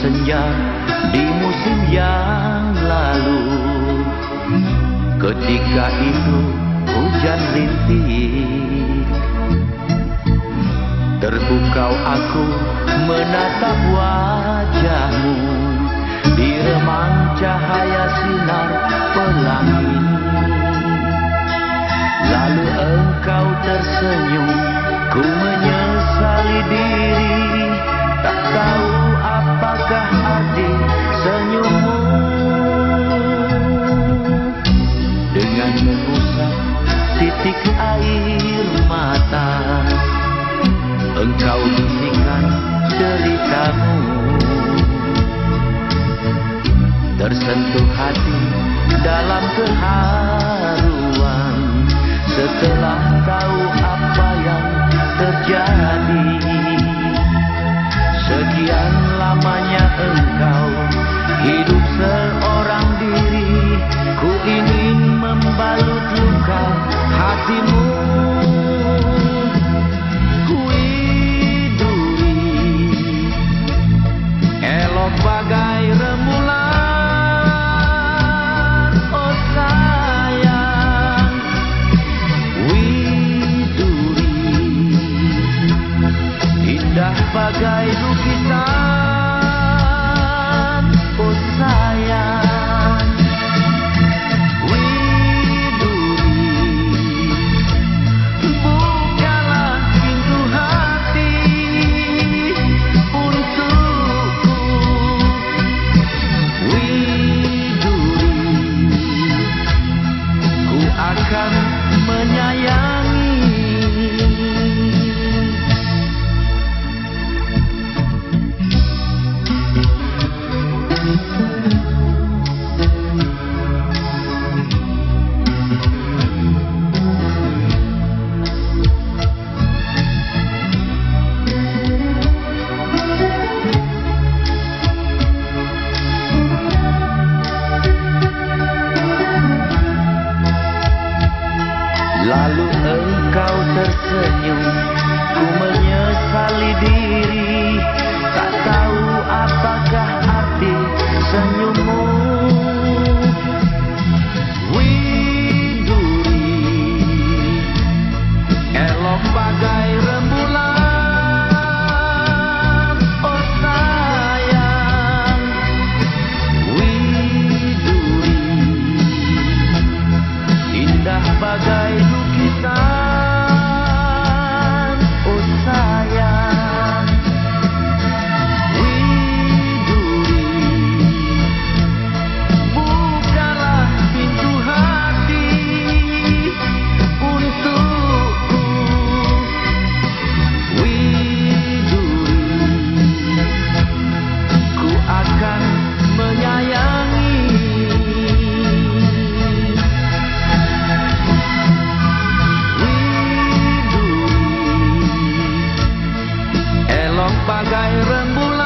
senja di musim yang lalu. Ketika itu hujan rintik Terpukau aku menatap wajahmu. Di remang cahaya sinar pelangi Lalu engkau tersenyum Engkau bisikan ceritamu. Tersentuh hati dalam keharuan. Setelah tahu apa yang terjadi bagai lukisan. Oh sayang. Widuri Bukalah pintu hati untukku. Widuri Ku akan menyayangi Lalu engkau tersenyum Ku menyesali diri Tak tahu apakah arti senyummu bagai rembulan.